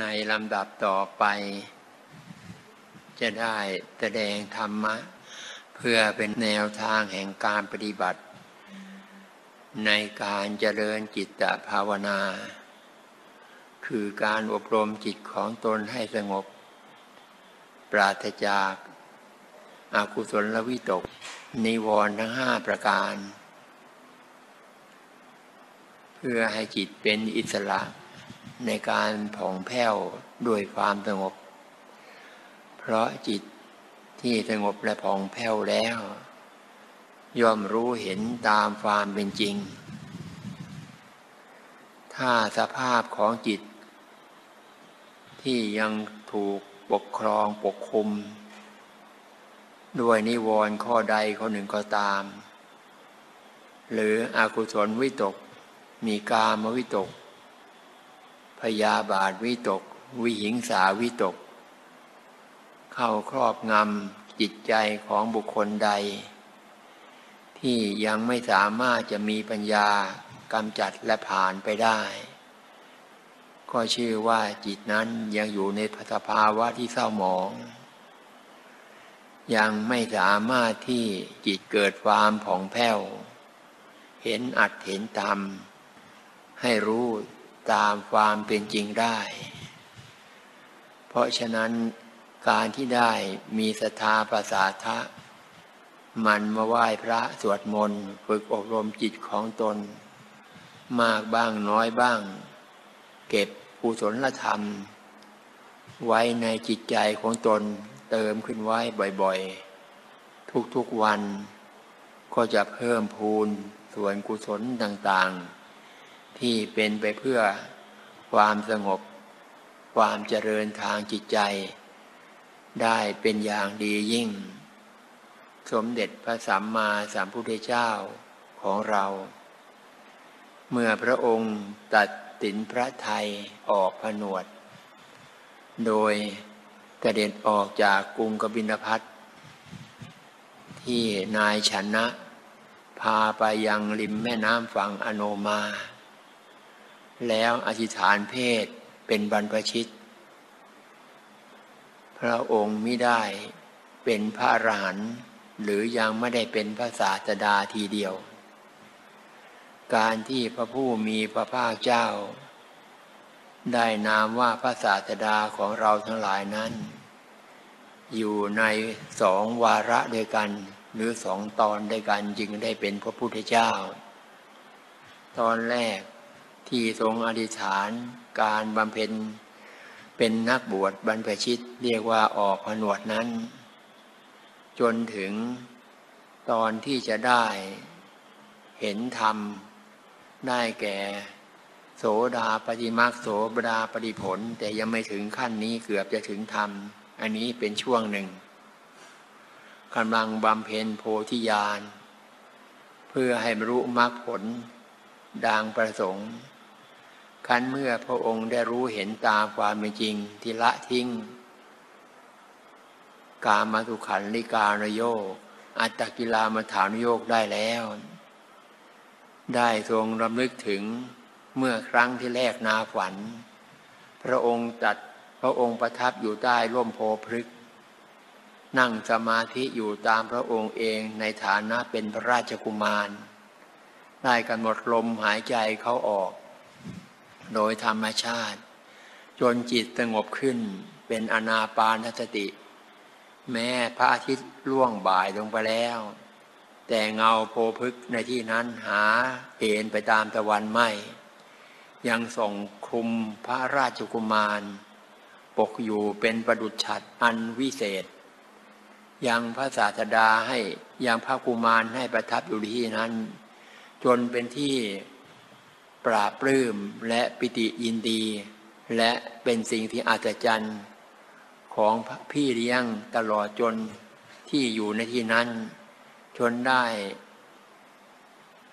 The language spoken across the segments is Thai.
ในลำดับต่อไป จะได้แสดงธรรมะ เพื่อเป็นแนวทางแห่งการปฏิบัติ ในการเจริญจิตภาวนา คือการอบรมจิตของตนให้สงบ ปราศจากอากุศลวิตก นิวรณ์ทั้งห้าประการ เพื่อให้จิตเป็นอิสระ ในการผ่องแผ้วด้วยความสงบ เพราะจิตที่สงบและผ่องแผ้วแล้ว ย่อมรู้เห็นตามความเป็นจริง ถ้าสภาพของจิต ที่ยังถูกปกครองปกคุม ด้วยนิวรณ์ข้อใดข้อหนึ่งก็ตาม หรืออกุศลวิตก มีกามวิตก พยาบาทวิตก วิหิงสาวิตก เข้าครอบงำจิตใจของบุคคลใด ที่ยังไม่สามารถจะมีปัญญากำจัดและผ่านไปได้ ก็ชื่อว่าจิตนั้นยังอยู่ในสภาวะที่เศร้าหมอง ยังไม่สามารถที่จิตเกิดความผ่องแผ้ว เห็นอัดเห็นธรรมให้รู้ ตามความเป็นจริงได้ เพราะฉะนั้นการที่ได้มีศรัทธาประสาทะ มันมาไหว้พระสวดมนต์ฝึกอบรมจิตของตน มากบ้างน้อยบ้าง เก็บกุศลธรรม ไว้ในจิตใจของตนเติมขึ้นไว้บ่อยๆ ทุกๆวันก็จะเพิ่มพูนส่วนกุศลต่างๆ ที่เป็นไปเพื่อความสงบ ความเจริญทางจิตใจ ได้เป็นอย่างดียิ่ง สมเด็จพระสัมมาสัมพุทธเจ้าของเรา เมื่อพระองค์ตัดสินพระไทยออกผนวด โดยกระเด็นออกจากกรุงกบินพัทที่นายชนะ พาไปยังริมแม่น้ำฝั่งอโนมา แล้วอธิษฐานเพศเป็นบรรพชิต พระองค์ไม่ได้เป็นพระอรหันต์หรือยังไม่ได้เป็นพระศาสดาทีเดียว การที่พระผู้มีพระภาคเจ้า ได้นามว่าพระศาสดาของเราทั้งหลายนั้น อยู่ในสองวาระด้วยกัน หรือสองตอนด้วยกันจึงได้เป็นพระพุทธเจ้า ตอนแรก ที่ทรงอธิษฐานการบำเพ็ญเป็นนักบวชบรรพชิตเรียกว่าออกผนวดนั้น จนถึงตอนที่จะได้เห็นธรรม ได้แก่ โสดาปฏิมาโสดาปฏิผล แต่ยังไม่ถึงขั้นนี้เกือบจะถึงธรรม อันนี้เป็นช่วงหนึ่งกำลังบำเพ็ญโพธิญาณ เพื่อให้รรลุมรรคผลดังประสงค์ คันเมื่อพระองค์ได้รู้เห็นตามความเป็นจริงที่ละทิ้ง กามาตุขันลิกานโยกอัตตกิลามาฐานโยกได้แล้ว ได้ทรงรำลึกถึงเมื่อครั้งที่แรกนาฝัน พระองค์ตัดพระองค์ประทับอยู่ใต้ร่มโพพฤกนั่งสมาธิอยู่ตามพระองค์เองในฐานะเป็นพระราชกุมาร ได้กำหนดลมหายใจเขาออก โดยธรรมชาติ จนจิตสงบขึ้นเป็นอนาปานสติ แม้พระอาทิตย์ล่วงบ่ายลงไปแล้ว แต่เงาโพพึกในที่นั้นหาเห็นไปตามตะวันไม่ ยังส่งคลุมพระราชกุมาร ปกอยู่เป็นประดุจฉัดอันวิเศษ ยังพระศาสดาให้ยังพระกุมารให้ประทับอยู่ที่นั้น จนเป็นที่ ปราบปลื้มและปิติยินดี และเป็นสิ่งที่อัศจรรย์ ของพี่เลี้ยงตลอดจนที่อยู่ในที่นั้น จนได้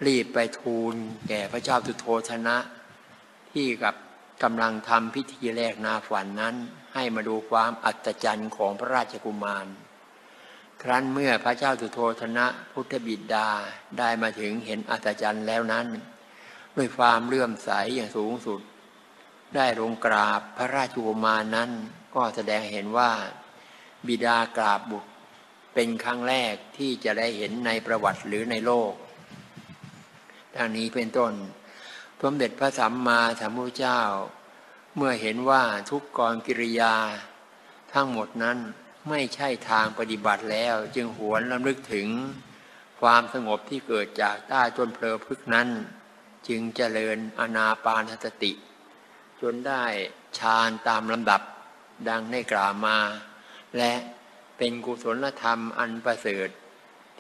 รีบไปทูลแก่พระเจ้าสุโธธนะ ที่กับกำลังทำพิธีแรกนาฝันนั้น ให้มาดูความอัศจรรย์ของพระราชกุมาร ครั้นเมื่อพระเจ้าสุโธธนะพุทธบิดาได้มาถึงเห็นอัศจรรย์แล้วนั้น ด้วยความเลื่อมใสอย่างสูงสุด ได้ลงกราบพระราชโอมานั้น ก็แสดงเห็นว่า บิดากราบบุตรเป็นครั้งแรกที่จะได้เห็นในประวัติหรือในโลกดังนี้เป็นต้นสมเด็จพระสัมมาสัมพุทธเจ้า เมื่อเห็นว่าทุกกรกิริยา ทั้งหมดนั้นไม่ใช่ทางปฏิบัติแล้วจึงหวนลำลึกถึงความสงบที่เกิดจากใต้จนเพลอพึกนั้น จึงเจริญอนาปานสติ จนได้ฌานตามลำดับดังได้กล่าวมา และเป็นกุศลธรรมอันประเสริฐ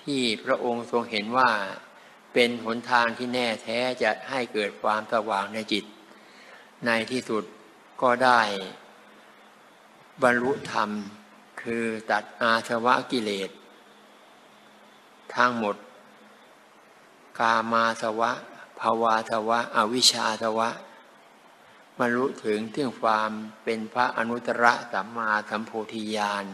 ที่พระองค์ทรงเห็นว่า เป็นหนทางที่แน่แท้จะให้เกิดความสว่างในจิต ในที่สุดก็ได้บรรลุธรรมคือตัดอาสวะกิเลสทั้งหมด กามาสวะ ภาวาสวะ อวิชชาสวะบรรลุถึงเที่งความเป็นพระอนุตตรสัมมาสัมโพธิญาณ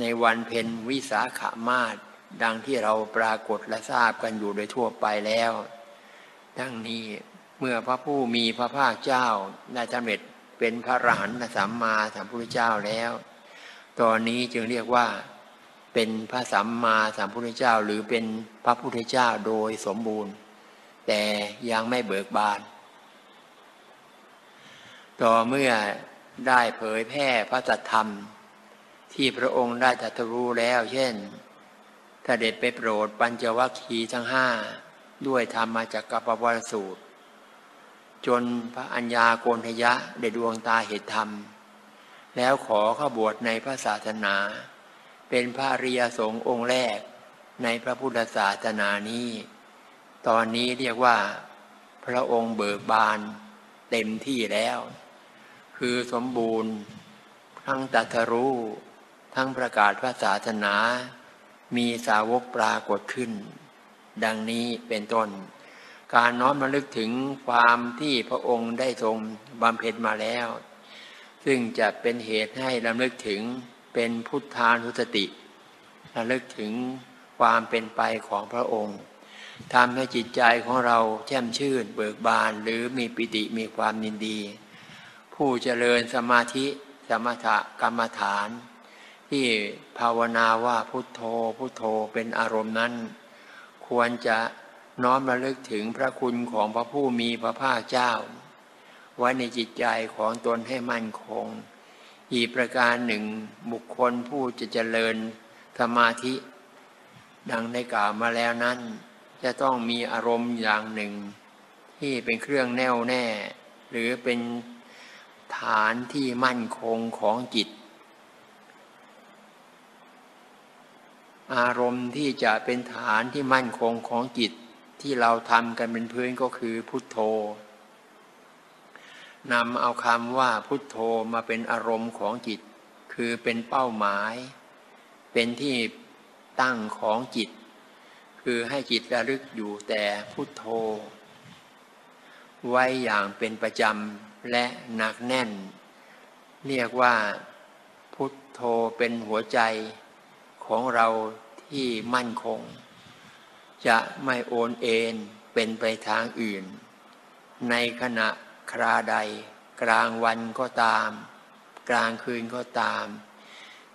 ในวันเพ็ญวิสาขามาศดังที่เราปรากฏและทราบกันอยู่โดยทั่วไปแล้ว ดังนี้เมื่อพระผู้มีพระภาคเจ้าได้สำเร็จเป็นพระอรหันตสัมมาสัมพุทธเจ้าแล้ว ตอนนี้จึงเรียกว่าเป็นพระสัมมาสัมพุทธเจ้าหรือเป็นพระพุทธเจ้าโดยสมบูรณ์ แต่ยังไม่เบิกบาน ต่อเมื่อได้เผยแพร่พระสัทธรรม ที่พระองค์ได้ตรัสรู้แล้ว เช่นถ้าเด็ดไปโปรดปัญจวัคคีย์ทั้งห้าด้วยธรรมมาจากกัปวัสูตร จนพระอัญญาโกณทยะได้ดวงตาเหตุธรรม แล้วขอเข้าบวชในพระศาสนา เป็นพระริยสงฆ์องค์แรกในพระพุทธศาสนานี้ ตอนนี้เรียกว่า พระองค์เบิกบานเต็มที่แล้ว คือสมบูรณ์ ทั้งตัทรู้ทั้งประกาศพระศาสนา มีสาวกปรากฏขึ้น ดังนี้เป็นต้น การน้อมระลึกถึงความที่พระองค์ได้ทรงบำเพ็ญมาแล้ว ซึ่งจะเป็นเหตุให้ระลึกถึงเป็นพุทธานุสติระลึกถึงความเป็นไปของพระองค์ ทำให้จิตใจของเราแช่มชื่นเบิกบานหรือมีปิติมีความยินดี ผู้เจริญสมาธิสมถกรรมฐาน ที่ภาวนาว่าพุทโธพุทโธเป็นอารมณ์นั้น ควรจะน้อมระลึกถึงพระคุณของพระผู้มีพระภาคเจ้า ไว้ในจิตใจของตนให้มั่นคง อีกประการหนึ่งบุคคลผู้จะเจริญสมาธิ ดังในกล่าวมาแล้วนั้น จะต้องมีอารมณ์อย่างหนึ่ง ที่เป็นเครื่องแน่วแน่ หรือเป็นฐานที่มั่นคงของจิต อารมณ์ที่จะเป็นฐานที่มั่นคงของจิต ที่เราทำกันเป็นพื้นก็คือพุทโธนำเอาคำว่าพุทโธมาเป็นอารมณ์ของจิต คือเป็นเป้าหมาย เป็นที่ตั้งของจิต คือให้จิตระลึกอยู่แต่พุทโธ ไว้อย่างเป็นประจำและหนักแน่น เรียกว่าพุทโธเป็นหัวใจของเราที่มั่นคง จะไม่โอนเอ็นเป็นไปทางอื่น ในขณะคราใด กลางวันก็ตาม กลางคืนก็ตาม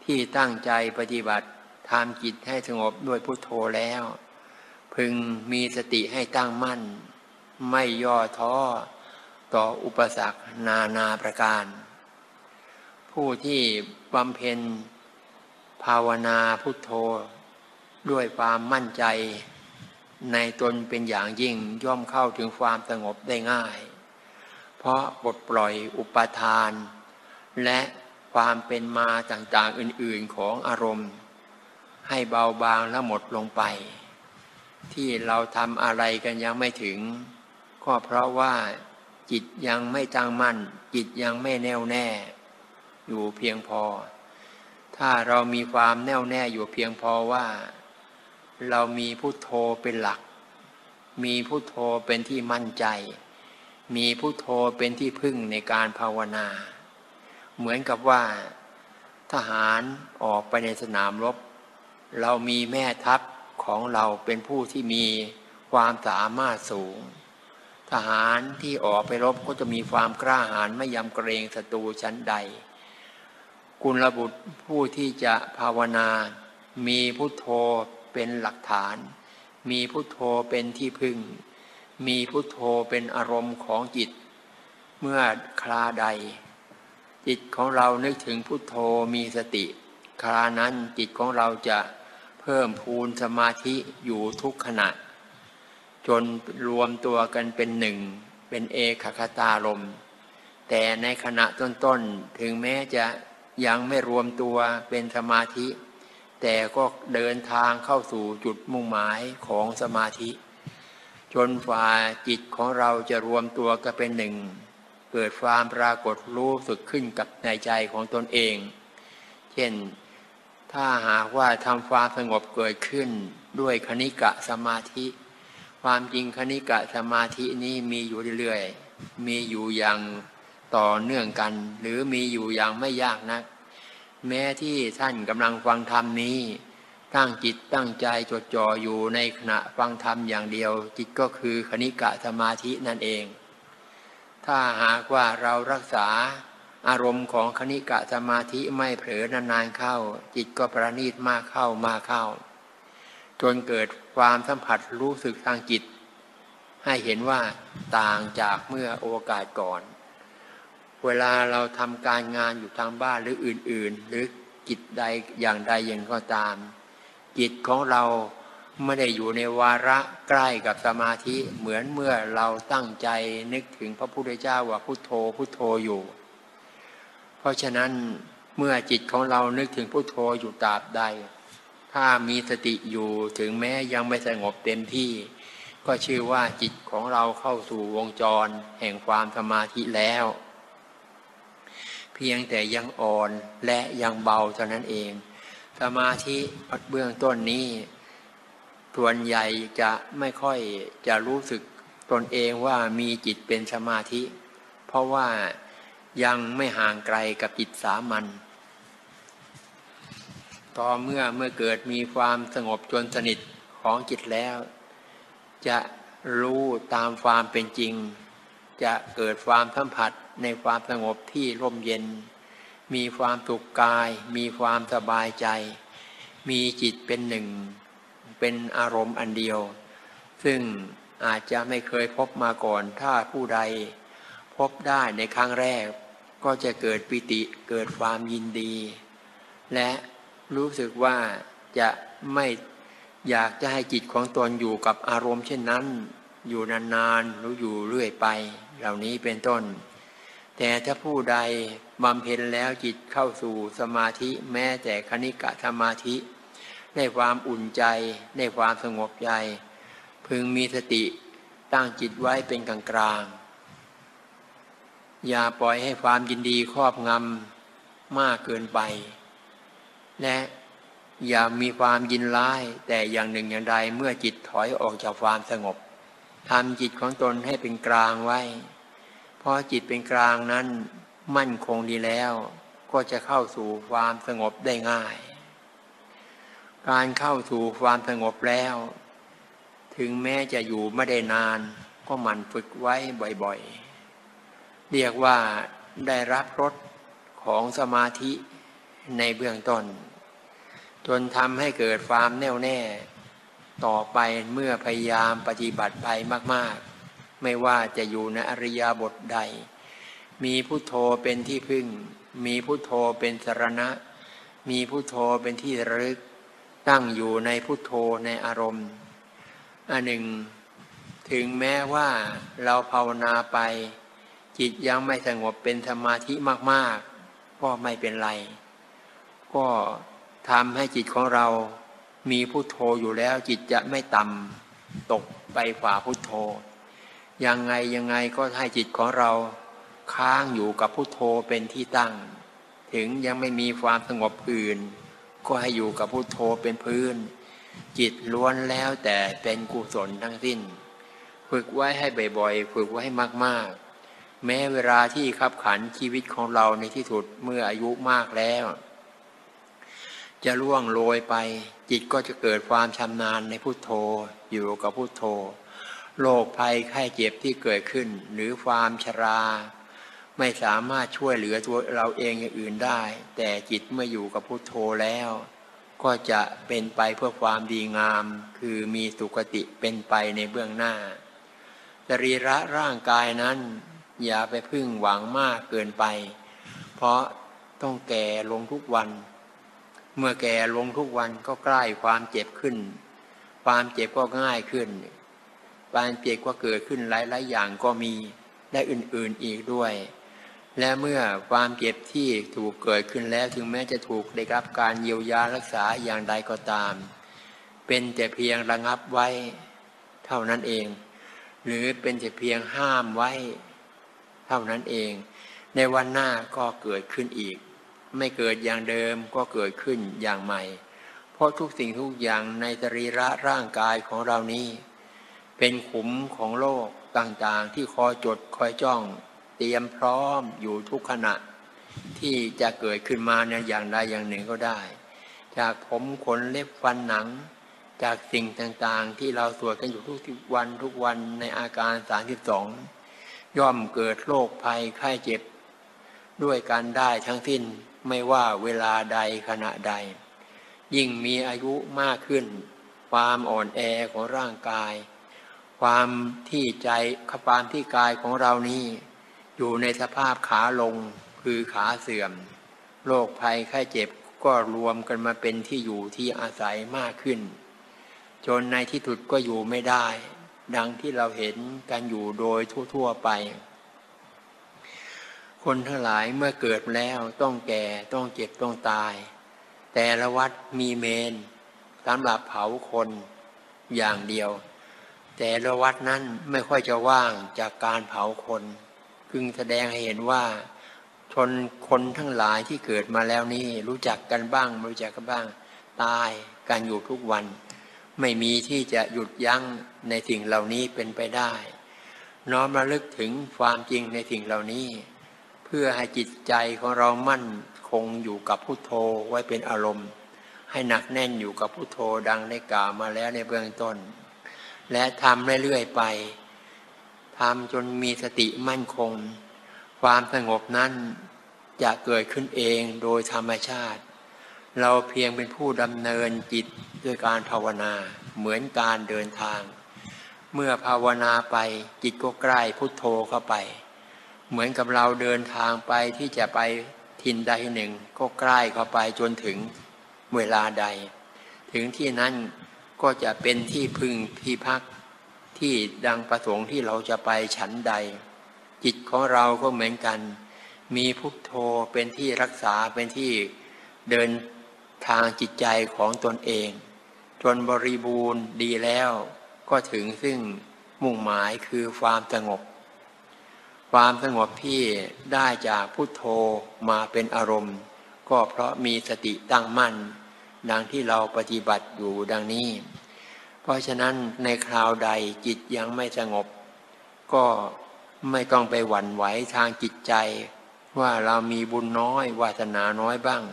ที่ตั้งใจปฏิบัติทำจิตให้สงบด้วยพุทโธแล้ว พึงมีสติให้ตั้งมั่น ไม่ย่อท้อต่ออุปสรรคนานาประการ ผู้ที่บำเพ็ญภาวนาพุทโธ ด้วยความมั่นใจ ในตนเป็นอย่างยิ่งย่อมเข้าถึงความสงบได้ง่าย เพราะปลดปล่อยอุปทาน และความเป็นมาต่างๆอื่นๆของอารมณ์ ให้เบาบางและหมดลงไป ที่เราทำอะไรกันยังไม่ถึง ก็เพราะว่าจิตยังไม่ตั้งมั่น จิตยังไม่แน่วแน่ อยู่เพียงพอ ถ้าเรามีความแน่วแน่อยู่เพียงพอว่า เรามีพุทโธเป็นหลัก มีพุทโธเป็นที่มั่นใจ มีพุทโธเป็นที่พึ่งในการภาวนา เหมือนกับว่า ทหารออกไปในสนามรบ เรามีแม่ทัพ ของเราเป็นผู้ที่มีความสามารถสูง ทหารที่ออกไปรบก็จะมีความกล้าหาญไม่ยำเกรงศัตรูชั้นใด กุลบุตรผู้ที่จะภาวนา มีพุทโธเป็นหลักฐาน มีพุทโธเป็นที่พึ่ง มีพุทโธเป็นอารมณ์ของจิต เมื่อคลาใด จิตของเรานึกถึงพุทโธมีสติครานั้นจิตของเราจะ เพิ่มพูนสมาธิอยู่ทุกขณะ จนรวมตัวกันเป็นหนึ่ง เป็นเอกคตารม แต่ในขณะต้นๆ ถึงแม้จะยังไม่รวมตัวเป็นสมาธิ แต่ก็เดินทางเข้าสู่จุดมุ่งหมายของสมาธิ จนฝ่าจิตของเราจะรวมตัวกันเป็นหนึ่ง เกิดความปรากฏรู้สึกขึ้นกับในใจของตนเอง เช่น ถ้าหากว่าทำความสงบเกิดขึ้นด้วยคณิกะสมาธิ ความจริงคณิกะสมาธินี้มีอยู่เรื่อยๆ มีอยู่อย่างต่อเนื่องกัน หรือมีอยู่อย่างไม่ยากนัก แม้ที่ท่านกำลังฟังธรรมนี้ ตั้งจิตตั้งใจจดจ่ออยู่ในขณะฟังธรรมอย่างเดียว จิตก็คือคณิกะสมาธินั่นเอง ถ้าหากว่าเรารักษา อารมณ์ของคณิกะสมาธิไม่เผลอนานๆเข้า จิตก็ประณีตมากเข้ามาเข้า จนเกิดความสัมผัสรู้สึกทางจิต ให้เห็นว่าต่างจากเมื่อโอกาสก่อน เวลาเราทำการงานอยู่ทางบ้านหรืออื่นๆ หรือจิตใดอย่างใดอย่างก็ตาม จิตของเราไม่ได้อยู่ในวาระใกล้กับสมาธิเหมือนเมื่อเราตั้งใจนึกถึงพระพุทธเจ้าว่าพุโทโธพุโทโธอยู่ เพราะฉะนั้นเมื่อจิตของเรานึกถึงพุทโธอยู่ตราบใด ถ้ามีสติอยู่ถึงแม้ยังไม่สงบเต็มที่ ก็ชื่อว่าจิตของเราเข้าสู่วงจร แห่งความสมาธิแล้ว เพียงแต่ยังอ่อนและยังเบาเท่านั้นเอง สมาธิเบื้องต้นนี้ส่วนใหญ่จะไม่ค่อยจะรู้สึกตนเองว่ามีจิตเป็นสมาธิ เพราะว่า ยังไม่ห่างไกลกับจิตสามัญต่อเมื่อเมื่อเกิดมีความสงบจนสนิทของจิตแล้ว จะรู้ตามความเป็นจริง จะเกิดความสัมผัสในความสงบที่ร่มเย็น มีความสุขกาย มีความสบายใจ มีจิตเป็นหนึ่ง เป็นอารมณ์อันเดียว ซึ่งอาจจะไม่เคยพบมาก่อนถ้าผู้ใด พบได้ในครั้งแรก ก็จะเกิดปิติเกิดความยินดี และรู้สึกว่าจะไม่อยากจะให้จิตของตนอยู่กับอารมณ์เช่นนั้น อยู่นานๆหรืออยู่เรื่อยไป เหล่านี้เป็นต้น แต่ถ้าผู้ใดบำเพ็ญแล้วจิตเข้าสู่สมาธิแม้แต่คณิกะสมาธิ ได้ความอุ่นใจได้ความสงบใจ พึงมีสติตั้งจิตไว้เป็นกลางกลาง อย่าปล่อยให้ความยินดีครอบงำมากเกินไป และอย่ามีความยินร้ายแต่อย่างหนึ่งอย่างใดเมื่อจิตถอยออกจากความสงบทำจิตของตนให้เป็นกลางไว้ เพราะจิตเป็นกลางนั้นมั่นคงดีแล้ว ก็จะเข้าสู่ความสงบได้ง่าย การเข้าสู่ความสงบแล้ว ถึงแม้จะอยู่ไม่ได้นาน ก็มันฝึกไว้บ่อยๆ เรียกว่าได้รับรสของสมาธิในเบื้องต้น จนทำให้เกิดความแน่วแน่ ต่อไปเมื่อพยายามปฏิบัติไปมาก ๆ ไม่ว่าจะอยู่ในอริยบทใด มีพุโทโธเป็นที่พึ่ง มีพุโทโธเป็นสรณะ มีพุโทโธเป็นที่รึก ตั้งอยู่ในพุโทโธในอารมณ์อันหนึ่ง ถึงแม้ว่าเราภาวนาไป จิตยังไม่สงบเป็นสมาธิมาก ๆ ก็ไม่เป็นไร ก็ทำให้จิตของเรามีพุโทโธอยู่แล้ว จิตจะไม่ต่ำตกไปฝ่าพุโทโธ ยังไงยังไงก็ให้จิตของเราค้างอยู่กับพุโทโธเป็นที่ตั้ง ถึงยังไม่มีความสงบอื่น ก็ให้อยู่กับพุโทโธเป็นพื้น จิตล้วนแล้วแต่เป็นกุศลทั้งสิ้น ฝึกไว้ให้บ่อยๆ ฝึกไว้ให้มากๆ แม้เวลาที่ขับขันชีวิตของเราในที่สุดเมื่ออายุมากแล้ว จะล่วงโรยไป จิตก็จะเกิดความชำนาญในพุโทโธอยู่กับพุโทโธโรคภัยไข้เจ็บที่เกิดขึ้น หรือความชรา ไม่สามารถช่วยเหลือตัวเราเองอย่างอื่นได้ แต่จิตเมื่ออยู่กับพุโทโธแล้ว ก็จะเป็นไปเพื่อความดีงาม คือมีสุคติเป็นไปในเบื้องหน้าสรีระร่างกายนั้น อย่าไปพึ่งหวังมากเกินไป เพราะต้องแก่ลงทุกวัน เมื่อแก่ลงทุกวันก็ใกล้ความเจ็บขึ้น ความเจ็บก็ง่ายขึ้นความเจ็บก็เกิดขึ้นหลายๆอย่างก็มีและอื่นๆอีกด้วย และเมื่อความเจ็บที่ถูกเกิดขึ้นแล้วถึงแม้จะถูกได้รับการเยียวยารักษาอย่างใดก็ตาม เป็นแต่เพียงระงับไว้ เท่านั้นเอง หรือเป็นแต่เพียงห้ามไว้ ท่านั้นเอง ในวันหน้าก็เกิดขึ้นอีก ไม่เกิดอย่างเดิมก็เกิดขึ้นอย่างใหม่ เพราะทุกสิ่งทุกอย่างในสรีระร่างกายของเรานี้ เป็นขุมของโลกต่างๆ ที่คอยจดคอยจ้อง เตรียมพร้อมอยู่ทุกขณะ ที่จะเกิดขึ้นมาในอย่างใดอย่างหนึ่งก็ได้ จากผมขนเล็บฟันหนังจากสิ่งต่างๆ ที่เราสวดกันอยู่ทุกวันทุกวันในอาการ 32 ย่อมเกิดโรคภัยไข้เจ็บ ด้วยกันได้ทั้งสิ้นไม่ว่าเวลาใดขณะใด ยิ่งมีอายุมากขึ้น ความอ่อนแอของร่างกาย ความที่ใจความที่กายของเรานี้อยู่ในสภาพขาลงคือขาเสื่อมโรคภัยไข้เจ็บก็รวมกันมาเป็นที่อยู่ที่อาศัยมากขึ้น จนในที่สุดก็อยู่ไม่ได้ ดังที่เราเห็นกันอยู่โดยทั่ว ๆไป คนทั้งหลายเมื่อเกิดแล้วต้องแก่ต้องเจ็บต้องตาย แต่ละวัดมีเมนสำหรับเผาคนอย่างเดียว แต่ละวัดนั้นไม่ค่อยจะว่างจากการเผาคนพึงแสดงให้เห็นว่าชนคนทั้งหลายที่เกิดมาแล้วนี่รู้จักกันบ้าง ไม่รู้จักกันบ้าง ตายกันอยู่ทุกวัน ไม่มีที่จะหยุดยั้งในสิ่งเหล่านี้เป็นไปได้ น้อมระลึกถึงความจริงในสิ่งเหล่านี้ เพื่อให้จิตใจของเรามั่นคงอยู่กับพุโทโธไว้เป็นอารมณ์ ให้หนักแน่นอยู่กับพุโทโธดังได้กล่าวมาแล้วในเบื้องต้น และทำเรื่อยๆไปทำจนมีสติมั่นคง ความสงบนั้นจะเกิดขึ้นเองโดยธรรมชาติ เราเพียงเป็นผู้ดำเนินจิต ด้วยการภาวนาเหมือนการเดินทาง เมื่อภาวนาไปจิตก็ใกล้พุทโธเข้าไป เหมือนกับเราเดินทางไปที่จะไปทินใดหนึ่งก็ใกล้เข้าไปจนถึงเวลาใด ถึงที่นั้นก็จะเป็นที่พึงที่พักที่ดังประสงค์ที่เราจะไปฉันใด จิตของเราก็เหมือนกัน มีพุทโธเป็นที่รักษาเป็นที่เดินทางจิตใจของตนเอง จนบริบูรณ์ดีแล้ว ก็ถึงซึ่งมุ่งหมายคือความสงบ ความสงบที่ได้จากพุทโธมาเป็นอารมณ์ ก็เพราะมีสติตั้งมั่น ดังที่เราปฏิบัติอยู่ดังนี้ เพราะฉะนั้นในคราวใดจิตยังไม่สงบ ก็ไม่ต้องไปหวั่นไหวทางจิตใจ ว่าเรามีบุญน้อยวาสนาน้อยบ้าง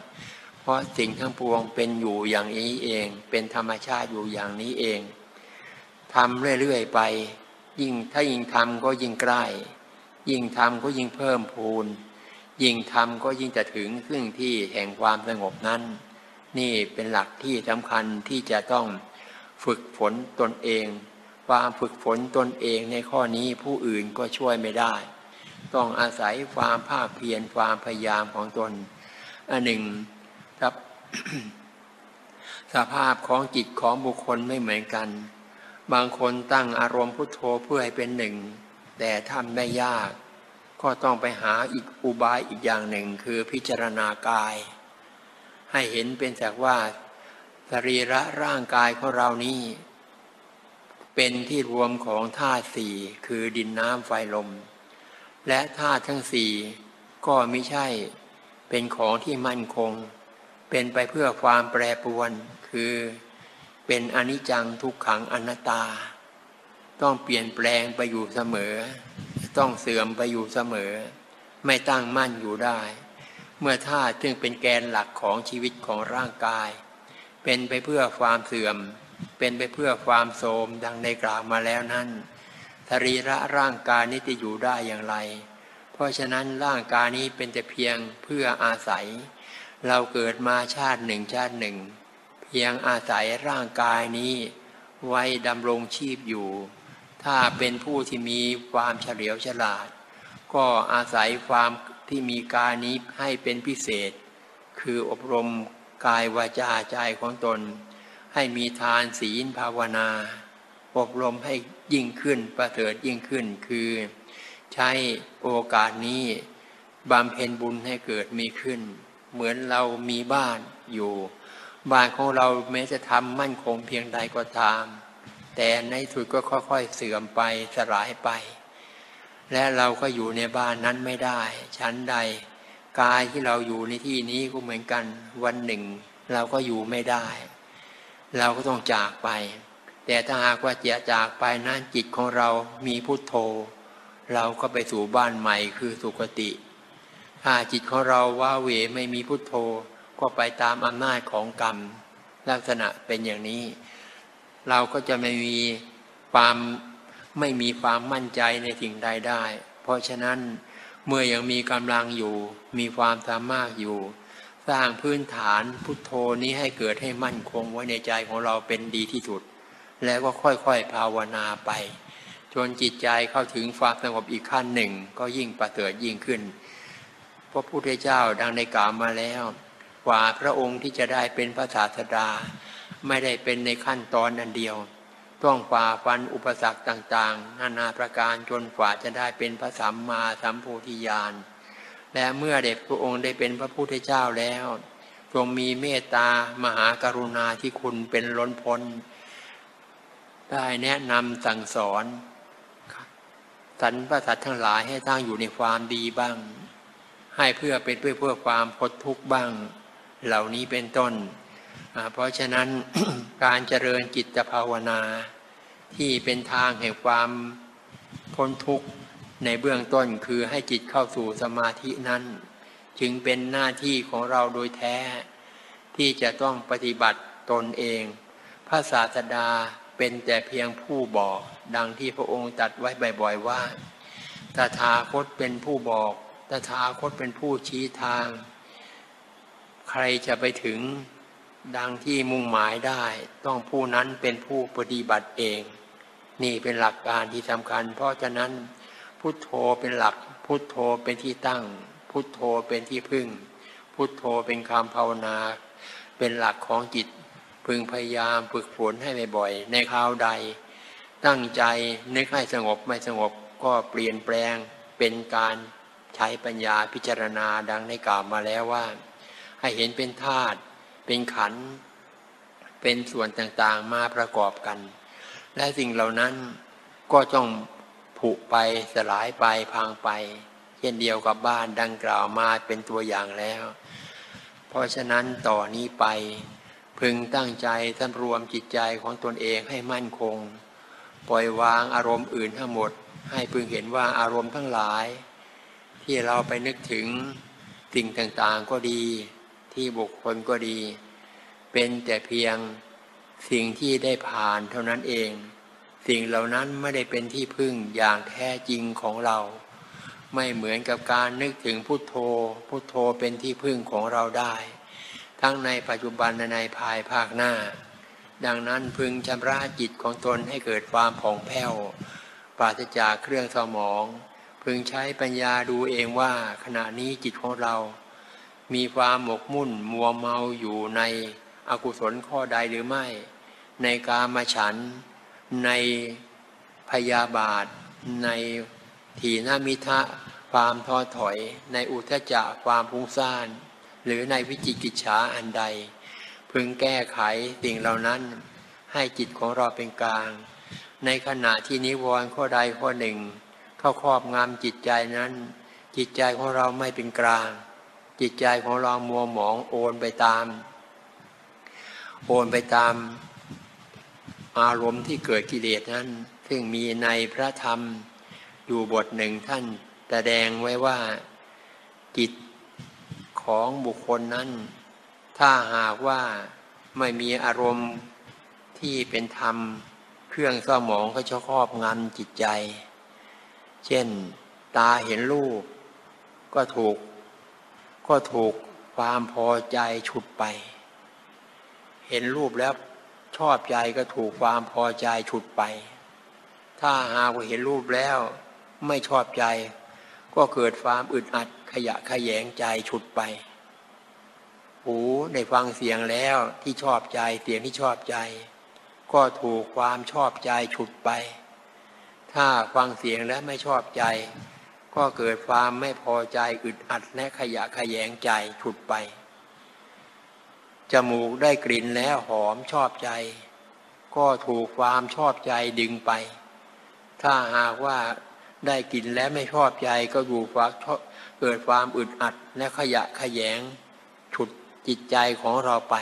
ราะสิ่งทั้งปวงเป็นอยู่อย่างนี้เอง เป็นธรรมชาติอยู่อย่างนี้เองทำเรื่อยๆไป ยิ่งถ้ายิ่งทำก็ยิ่งใกล้ ยิ่งทำก็ยิ่งเพิ่มพูน ยิ่งทำก็ยิ่งจะถึงซึ่งที่แห่งความสงบนั้น นี่เป็นหลักที่สำคัญที่จะต้องฝึกฝนตนเอง ความฝึกฝนตนเองในข้อนี้ผู้อื่นก็ช่วยไม่ได้ ต้องอาศัยความภาคเพียรความพยายามของตนอันหนึ่ง สภาพของจิตของบุคคลไม่เหมือนกัน บางคนตั้งอารมณ์พุทโธเพื่อให้เป็นหนึ่ง แต่ทำได้ยาก ก็ต้องไปหาอีกอุบายอีกอย่างหนึ่งคือพิจารณากาย ให้เห็นเป็นจากว่าสรีระร่างกายของเรานี้เป็นที่รวมของธาตุสี่คือดินน้ำไฟลม และธาตุทั้งสี่ก็ไม่ใช่เป็นของที่มั่นคง เป็นไปเพื่อความแปรปรวน คือเป็นอนิจจังทุกขังอนัตตา ต้องเปลี่ยนแปลงไปอยู่เสมอ ต้องเสื่อมไปอยู่เสมอ ไม่ตั้งมั่นอยู่ได้ เมื่อธาตุซึ่งเป็นแกนหลักของชีวิตของร่างกาย เป็นไปเพื่อความเสื่อม เป็นไปเพื่อความโทมดังในกล่าวมาแล้วนั้นสรีระร่างกายนี้จะอยู่ได้อย่างไร เพราะฉะนั้นร่างกายนี้เป็นแต่เพียงเพื่ออาศัย เราเกิดมาชาติหนึ่งชาติหนึ่ง เพียงอาศัยร่างกายนี้ ไว้ดำรงชีพอยู่ ถ้าเป็นผู้ที่มีความเฉลียวฉลาด ก็อาศัยความที่มีกายนี้ให้เป็นพิเศษ คืออบรมกายวาจาใจของตน ให้มีทานศีลภาวนา อบรมให้ยิ่งขึ้นประเสริฐยิ่งขึ้นคือ ใช้โอกาสนี้บำเพ็ญบุญให้เกิดมีขึ้น เหมือนเรามีบ้านอยู่ บ้านของเราแม้จะทำมั่นคงเพียงใดก็ตาม แต่ในสุดก็ค่อย ๆ เสื่อมไปสลายไป และเราก็อยู่ในบ้านนั้นไม่ได้ ชั้นใด กายที่เราอยู่ในที่นี้ก็เหมือนกัน วันหนึ่ง เราก็อยู่ไม่ได้ เราก็ต้องจากไป แต่ถ้าหากว่าจะจากไปนั้นจิตของเรามีพุทโธ เราก็ไปสู่บ้านใหม่คือสุคติ ถ้าจิตของเราว่าเวไม่มีพุทโธ ก็ไปตามอำนาจของกรรม ลักษณะเป็นอย่างนี้ เราก็จะไม่มีความไม่มีความมั่นใจในสิ่งใดได้ เพราะฉะนั้นเมื่อยังมีกำลังอยู่ มีความสามารถอยู่ สร้างพื้นฐานพุทโธนี้ให้เกิดให้มั่นคงไว้ในใจของเราเป็นดีที่สุด แล้วก็ค่อยๆภาวนาไปจนจิตใจเข้าถึงความสงบอีกขั้นหนึ่ง ก็ยิ่งประเสริฐยิ่งขึ้น พระพุทธเจ้าดังในกล่าวมาแล้ว กว่าพระองค์ที่จะได้เป็นพระศาสดา ไม่ได้เป็นในขั้นตอนอันเดียว ต้องฝ่าฟันอุปสรรคต่างๆ นานาประการจนฝ่าจะได้เป็นพระสัมมาสัมโพธิญาณและเมื่อเด็กพระองค์ได้เป็นพระพุทธเจ้าแล้วทรงมีเมตตามหากรุณาที่คุณเป็นล้นพ้น ได้แนะนำสั่งสอนสรรพสัตว์ทั้งหลายให้ตั้งอยู่ในความดีบ้าง ให้เพื่อเป็นเพื่อเพื่อความพ้นทุกข์บ้างเหล่านี้เป็นต้น เพราะฉะนั้นการเจริญจิตภาวนา ที่เป็นทางแห่งความพ้นทุกข์ในเบื้องต้นคือให้จิตเข้าสู่สมาธินั้น จึงเป็นหน้าที่ของเราโดยแท้ ที่จะต้องปฏิบัติตนเอง พระศาสดาเป็นแต่เพียงผู้บอก ดังที่พระองค์ตัดไว้บ่อยๆว่าตถาคตเป็นผู้บอก ตถาคตเป็นผู้ชี้ทาง ใครจะไปถึงดังที่มุ่งหมายได้ ต้องผู้นั้นเป็นผู้ปฏิบัติเอง นี่เป็นหลักการที่สำคัญ เพราะฉะนั้นพุทโธเป็นหลัก พุทโธเป็นที่ตั้ง พุทโธเป็นที่พึ่ง พุทโธเป็นคำภาวนา เป็นหลักของจิต พึงพยายามฝึกฝนให้บ่อยๆในคราวใด ตั้งใจนึกให้สงบไม่สงบก็เปลี่ยนแปลงเป็นการ ใช้ปัญญาพิจารณาดังในกล่าวมาแล้วว่า ให้เห็นเป็นธาตุเป็นขันเป็นส่วนต่างๆมาประกอบกัน และสิ่งเหล่านั้นก็ต้องผุไปสลายไปพังไป เช่นเดียวกับบ้านดังกล่าวมาเป็นตัวอย่างแล้ว เพราะฉะนั้นต่อนนี้ไป พึงตั้งใจสำรวมจิตใจของตนเองให้มั่นคง ปล่อยวางอารมณ์อื่นทั้งหมด ให้พึงเห็นว่าอารมณ์ทั้งหลาย ที่เราไปนึกถึงสิ่งต่างๆก็ดี ที่บุคคลก็ดี เป็นแต่เพียงสิ่งที่ได้ผ่านเท่านั้นเอง สิ่งเหล่านั้นไม่ได้เป็นที่พึ่งอย่างแท้จริงของเรา ไม่เหมือนกับการนึกถึงพุทโธ พุทโธเป็นที่พึ่งของเราได้ ทั้งในปัจจุบันและในภายภาคหน้า ดังนั้นพึงชำระจิตของตนให้เกิดความผ่องแผ้ว ปราศจากเครื่องสมอง พึงใช้ปัญญาดูเองว่าขณะนี้จิตของเรา มีความหมกมุ่นมัวเมาอยู่ในอกุศลข้อใดหรือไม่ ในกามฉัน ในพยาบาท ในทีนามิทะความท้อถอย ในอุทจจะความพุ่งซ่าน หรือในวิจิกิจฉาอันใด พึงแก้ไขสิ่งเหล่านั้นให้จิตของเราเป็นกลาง ในขณะที่นิวรณ์ข้อใดข้อหนึ่ง เข้าครอบงำจิตใจนั้น จิตใจของเราไม่เป็นกลาง จิตใจของเรามัวหมองโอนไปตาม โอนไปตาม อารมณ์ที่เกิดกิเลสนั้น ซึ่งมีในพระธรรมอยู่บทหนึ่งท่านแสดงไว้ว่าจิตของบุคคลนั้น ถ้าหากว่าไม่มีอารมณ์ที่เป็นธรรม เครื่องเศร้าหมองก็จะครอบงำจิตใจ เช่น ตาเห็นรูป ก็ถูก ก็ถูกความพอใจฉุดไป เห็นรูปแล้วชอบใจก็ถูกความพอใจฉุดไป ถ้าหากว่าเห็นรูปแล้วไม่ชอบใจ ก็เกิดความอึดอัดขยะขยงใจฉุดไปหูได้ฟังเสียงแล้วที่ชอบใจเสียงที่ชอบใจ ก็ถูกความชอบใจฉุดไป ถ้าฟังเสียงแล้วไม่ชอบใจ ก็เกิดความไม่พอใจอึดอัดและขยะขยงใจฉุดไป จมูกได้กลิ่นแล้วหอมชอบใจ ก็ถูกความชอบใจดึงไป ถ้าหากว่าได้กลิ่นแล้วไม่ชอบใจก็อยู่ฟักเกิดความอึดอัดและขยะขยงฉุดจิตใจของเราไป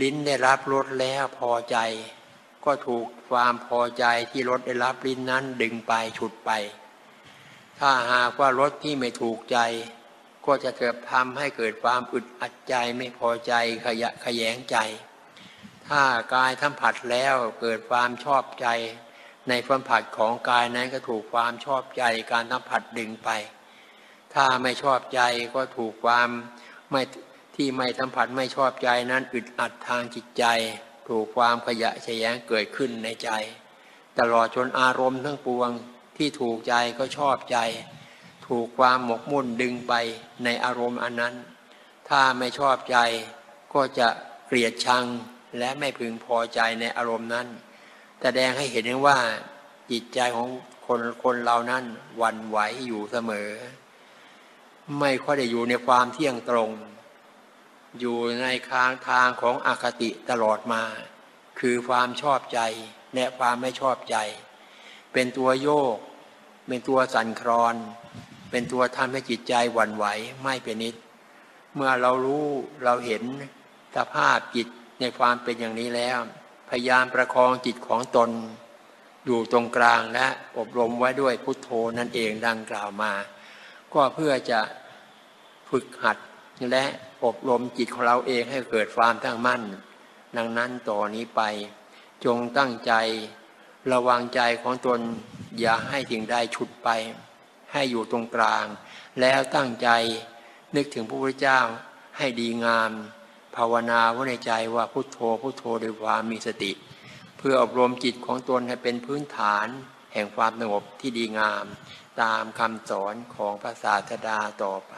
ลิ้นได้รับรสแล้วพอใจ ก็ถูกความพอใจที่รสได้รับลิ้นนั้นดึงไปฉุดไป ถ้าหากว่ารสที่ไม่ถูกใจ ก็จะเกิดทำให้เกิดความอึดอัดใจไม่พอใจขยะขยงใจ ถ้ากายทัมผัดแล้วเกิดความชอบใจ ในความผัดของกายนั้นก็ถูกความชอบใจการทัมผัดดึงไป ถ้าไม่ชอบใจก็ถูกความไม่ที่ไม่สัมผัสไม่ชอบใจนั้นอึดอัดทางจิตใจ ถูกความขยะแฉยงเกิดขึ้นในใจ ตลอดจนอารมณ์ทั้งปวงที่ถูกใจก็ชอบใจ ถูกความหมกมุ่นดึงไปในอารมณ์อันนั้น ถ้าไม่ชอบใจก็จะเกลียดชังและไม่พึงพอใจในอารมณ์นั้น แสดงให้เห็นว่าจิตใจของคนคนเรานั้นวันไหวอยู่เสมอ ไม่ค่อยได้อยู่ในความเที่ยงตรง อยู่ในคางทางของอคติตลอดมา คือความชอบใจและความไม่ชอบใจ เป็นตัวโยก เป็นตัวสั่นคลอน เป็นตัวทำให้จิตใจหวั่นไหวไม่เป็นนิด เมื่อเรารู้เราเห็นสภาพจิตในความเป็นอย่างนี้แล้ว พยายามประคองจิตของตน อยู่ตรงกลางและอบรมไว้ด้วยพุทโธนั่นเองดังกล่าวมา ก็เพื่อจะฝึกหัด และอบรมจิตของเราเองให้เกิดความตั้งมั่น ดังนั้นต่อนนี้ไป จงตั้งใจ ระวังใจของตนอย่าให้ถึงได้ฉุดไป ให้อยู่ตรงกลาง แล้วตั้งใจนึกถึงพระพุทธเจ้าให้ดีงาม ภาวนาไว้ในใจว่าพุทโธพุทโธด้วยความมีสติ เพื่ออบรมจิตของตนให้เป็นพื้นฐานแห่งความสงบที่ดีงาม ตามคำสอนของพระศาสดาต่อไป